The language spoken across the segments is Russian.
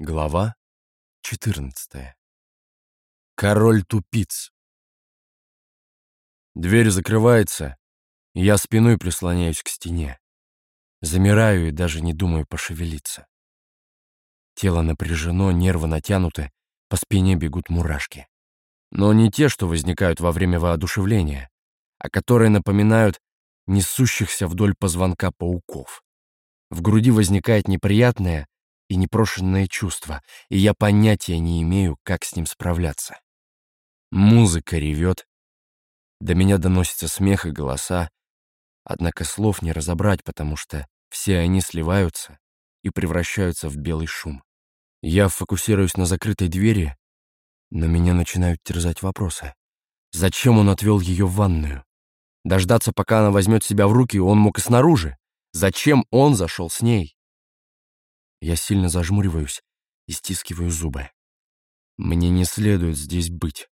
Глава 14. Король тупиц. Дверь закрывается, и я спиной прислоняюсь к стене. Замираю и даже не думаю пошевелиться. Тело напряжено, нервы натянуты, по спине бегут мурашки. Но не те, что возникают во время воодушевления, а которые напоминают несущихся вдоль позвонка пауков. В груди возникает неприятное, и непрошенное чувство, и я понятия не имею, как с ним справляться. Музыка ревет, до меня доносится смех и голоса, однако слов не разобрать, потому что все они сливаются и превращаются в белый шум. Я фокусируюсь на закрытой двери, но меня начинают терзать вопросы. Зачем он отвел ее в ванную? Дождаться, пока она возьмет себя в руки, он мог и снаружи. Зачем он зашел с ней? Я сильно зажмуриваюсь и стискиваю зубы. Мне не следует здесь быть.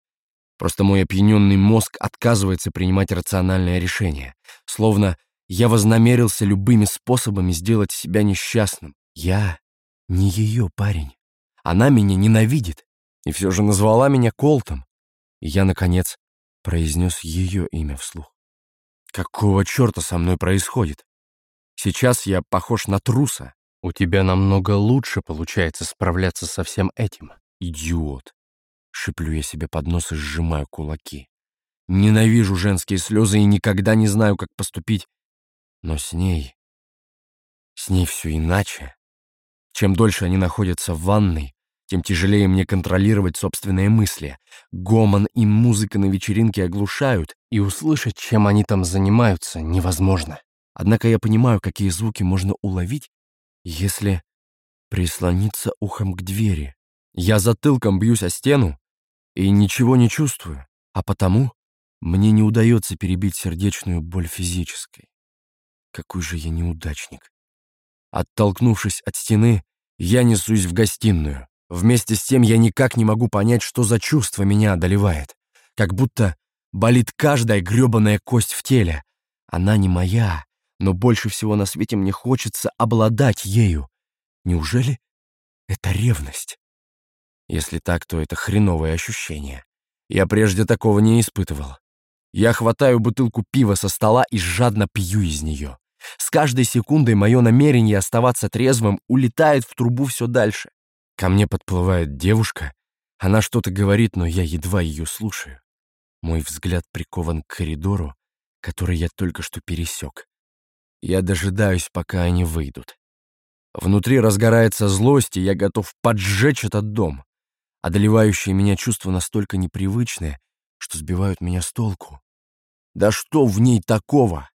Просто мой опьяненный мозг отказывается принимать рациональное решение. Словно я вознамерился любыми способами сделать себя несчастным. Я не ее парень. Она меня ненавидит. И все же назвала меня Колтом. И я, наконец, произнес ее имя вслух. Какого черта со мной происходит? Сейчас я похож на труса, у тебя намного лучше получается справляться со всем этим, идиот. Шиплю я себе под нос и сжимаю кулаки. Ненавижу женские слезы и никогда не знаю, как поступить. Но с ней... С ней все иначе. Чем дольше они находятся в ванной, тем тяжелее мне контролировать собственные мысли. Гомон и музыка на вечеринке оглушают, и услышать, чем они там занимаются, невозможно. Однако я понимаю, какие звуки можно уловить, если прислониться ухом к двери, я затылком бьюсь о стену и ничего не чувствую, а потому мне не удается перебить сердечную боль физической. Какой же я неудачник. Оттолкнувшись от стены, я несусь в гостиную. Вместе с тем я никак не могу понять, что за чувство меня одолевает. Как будто болит каждая грёбаная кость в теле. Она не моя, но больше всего на свете мне хочется обладать ею. Неужели это ревность? Если так, то это хреновое ощущение. Я прежде такого не испытывал. Я хватаю бутылку пива со стола и жадно пью из нее. С каждой секундой мое намерение оставаться трезвым улетает в трубу все дальше. Ко мне подплывает девушка. Она что-то говорит, но я едва ее слушаю. Мой взгляд прикован к коридору, который я только что пересек. Я дожидаюсь, пока они выйдут. Внутри разгорается злость, и я готов поджечь этот дом. Одолевающие меня чувства настолько непривычные, что сбивают меня с толку. Да что в ней такого?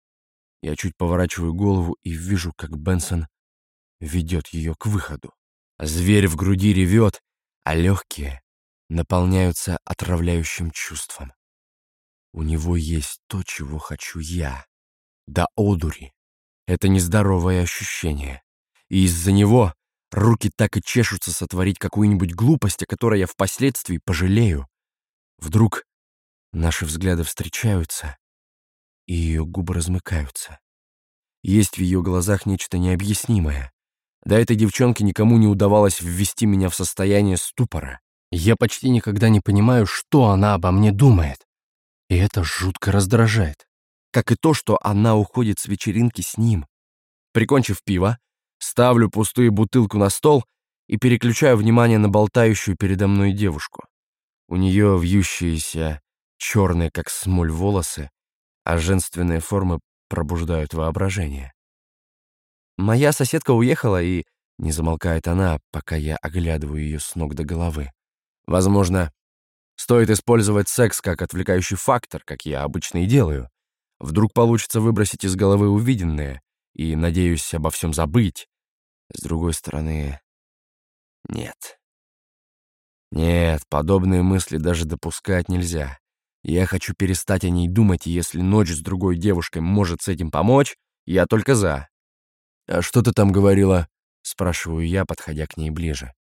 Я чуть поворачиваю голову и вижу, как Бенсон ведет ее к выходу. Зверь в груди ревет, а легкие наполняются отравляющим чувством. У него есть то, чего хочу я. Да одури. Это нездоровое ощущение. И из-за него руки так и чешутся сотворить какую-нибудь глупость, о которой я впоследствии пожалею. Вдруг наши взгляды встречаются, и ее губы размыкаются. Есть в ее глазах нечто необъяснимое. До этой девчонки никому не удавалось ввести меня в состояние ступора. Я почти никогда не понимаю, что она обо мне думает. И это жутко раздражает как и то, что она уходит с вечеринки с ним. Прикончив пиво, ставлю пустую бутылку на стол и переключаю внимание на болтающую передо мной девушку. У нее вьющиеся черные, как смоль, волосы, а женственные формы пробуждают воображение. Моя соседка уехала, и не замолкает она, пока я оглядываю ее с ног до головы. Возможно, стоит использовать секс как отвлекающий фактор, как я обычно и делаю. Вдруг получится выбросить из головы увиденное и, надеюсь, обо всем забыть. С другой стороны, нет. Нет, подобные мысли даже допускать нельзя. Я хочу перестать о ней думать, и если ночь с другой девушкой может с этим помочь, я только за. «А что ты там говорила?» — спрашиваю я, подходя к ней ближе.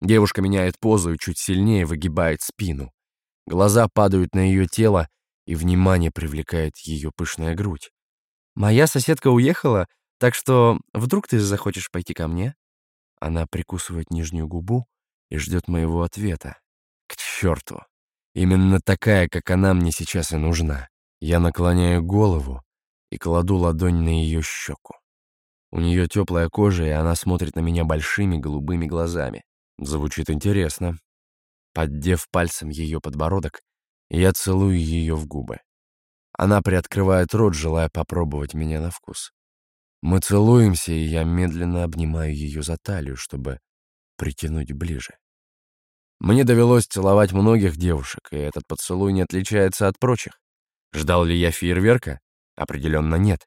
Девушка меняет позу и чуть сильнее выгибает спину. Глаза падают на ее тело, и внимание привлекает ее пышная грудь. «Моя соседка уехала, так что вдруг ты захочешь пойти ко мне?» Она прикусывает нижнюю губу и ждет моего ответа. К черту! Именно такая, как она, мне сейчас и нужна. Я наклоняю голову и кладу ладонь на ее щеку. У нее теплая кожа, и она смотрит на меня большими голубыми глазами. Звучит интересно. Поддев пальцем ее подбородок, я целую ее в губы. Она приоткрывает рот, желая попробовать меня на вкус. Мы целуемся, и я медленно обнимаю ее за талию, чтобы притянуть ближе. Мне довелось целовать многих девушек, и этот поцелуй не отличается от прочих. Ждал ли я фейерверка? Определенно нет.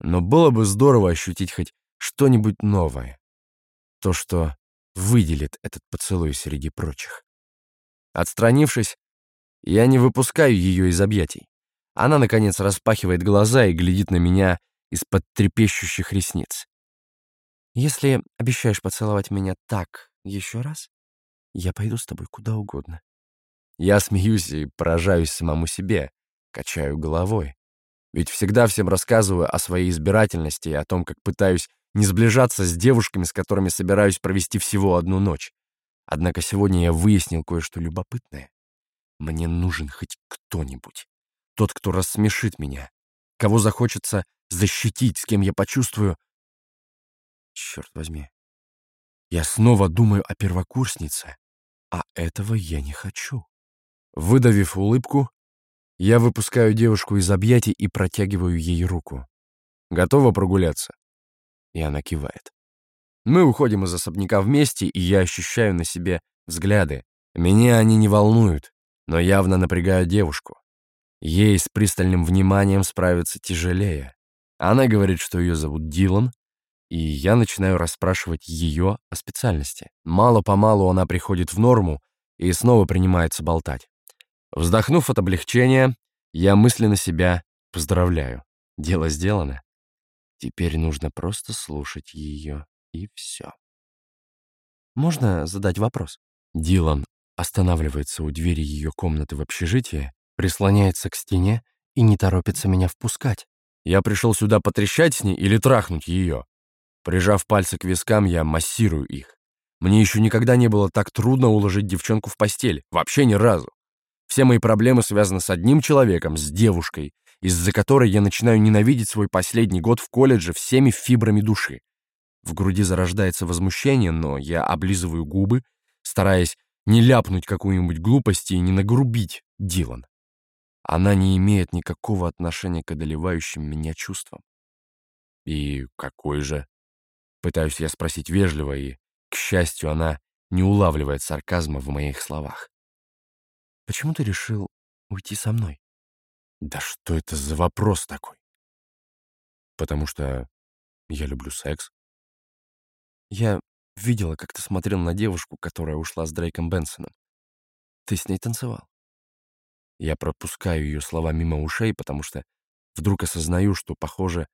Но было бы здорово ощутить хоть что-нибудь новое. То, что выделит этот поцелуй среди прочих. Отстранившись, я не выпускаю ее из объятий. Она, наконец, распахивает глаза и глядит на меня из-под трепещущих ресниц. «Если обещаешь поцеловать меня так еще раз, я пойду с тобой куда угодно». Я смеюсь и поражаюсь самому себе, качаю головой. Ведь всегда всем рассказываю о своей избирательности и о том, как пытаюсь не сближаться с девушками, с которыми собираюсь провести всего одну ночь. Однако сегодня я выяснил кое-что любопытное. Мне нужен хоть кто-нибудь. Тот, кто рассмешит меня. Кого захочется защитить, с кем я почувствую... Черт возьми. Я снова думаю о первокурснице, а этого я не хочу. Выдавив улыбку, я выпускаю девушку из объятий и протягиваю ей руку. Готова прогуляться? И она кивает. Мы уходим из особняка вместе, и я ощущаю на себе взгляды. Меня они не волнуют, но явно напрягают девушку. Ей с пристальным вниманием справиться тяжелее. Она говорит, что ее зовут Дилан, и я начинаю расспрашивать ее о специальности. Мало-помалу она приходит в норму и снова принимается болтать. Вздохнув от облегчения, я мысленно себя поздравляю. Дело сделано. Теперь нужно просто слушать ее, и все. Можно задать вопрос? Дилан останавливается у двери ее комнаты в общежитии, прислоняется к стене и не торопится меня впускать. Я пришел сюда потрещать с ней или трахнуть ее? Прижав пальцы к вискам, я массирую их. Мне еще никогда не было так трудно уложить девчонку в постель. Вообще ни разу. Все мои проблемы связаны с одним человеком, с девушкой, из-за которой я начинаю ненавидеть свой последний год в колледже всеми фибрами души. В груди зарождается возмущение, но я облизываю губы, стараясь не ляпнуть какую-нибудь глупость и не нагрубить Дилан. Она не имеет никакого отношения к одолевающим меня чувствам. И какой же? Пытаюсь я спросить вежливо, и, к счастью, она не улавливает сарказма в моих словах. «Почему ты решил уйти со мной?» «Да что это за вопрос такой?» «Потому что я люблю секс». «Я видела, как ты смотрел на девушку, которая ушла с Дрейком Бенсоном. Ты с ней танцевал». Я пропускаю ее слова мимо ушей, потому что вдруг осознаю, что, похоже,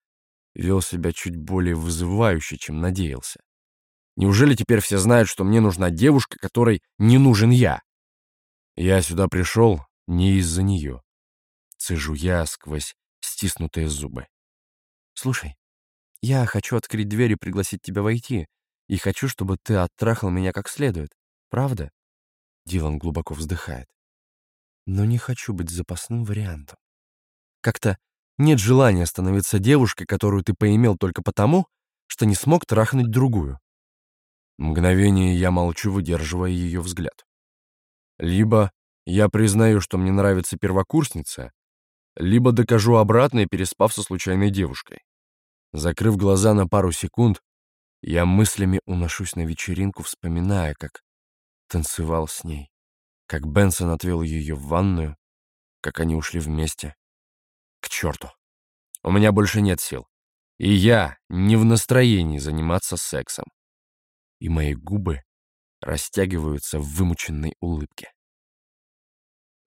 вел себя чуть более вызывающе, чем надеялся. Неужели теперь все знают, что мне нужна девушка, которой не нужен я? Я сюда пришел не из-за нее. Цежу я сквозь стиснутые зубы. Слушай, я хочу открыть дверь и пригласить тебя войти, и хочу, чтобы ты оттрахал меня как следует. Правда? Дилан глубоко вздыхает. Но не хочу быть запасным вариантом. Как-то нет желания становиться девушкой, которую ты поимел только потому, что не смог трахнуть другую. Мгновение я молчу, выдерживая ее взгляд. Либо я признаю, что мне нравится первокурсница, либо докажу обратное, переспав со случайной девушкой. Закрыв глаза на пару секунд, я мыслями уношусь на вечеринку, вспоминая, как танцевал с ней, как Бенсон отвел ее в ванную, как они ушли вместе. К черту. У меня больше нет сил. И я не в настроении заниматься сексом. И мои губы растягиваются в вымученной улыбке.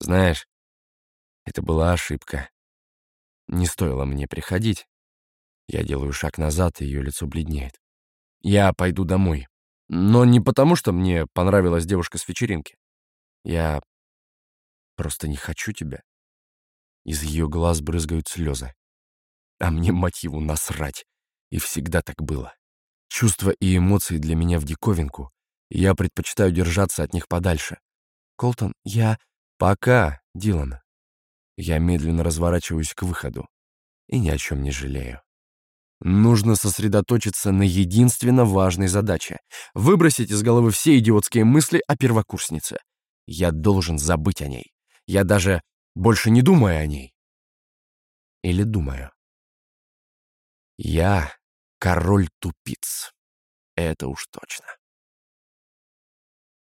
Знаешь, это была ошибка. Не стоило мне приходить. Я делаю шаг назад, и ее лицо бледнеет. Я пойду домой. Но не потому, что мне понравилась девушка с вечеринки. Я просто не хочу тебя. Из ее глаз брызгают слезы. А мне, мать его, насрать. И всегда так было. Чувства и эмоции для меня в диковинку, я предпочитаю держаться от них подальше. Колтон, я... Пока, Дилан. Я медленно разворачиваюсь к выходу и ни о чем не жалею. Нужно сосредоточиться на единственно важной задаче — выбросить из головы все идиотские мысли о первокурснице. Я должен забыть о ней. Я даже больше не думаю о ней. Или думаю. Я король тупиц. Это уж точно.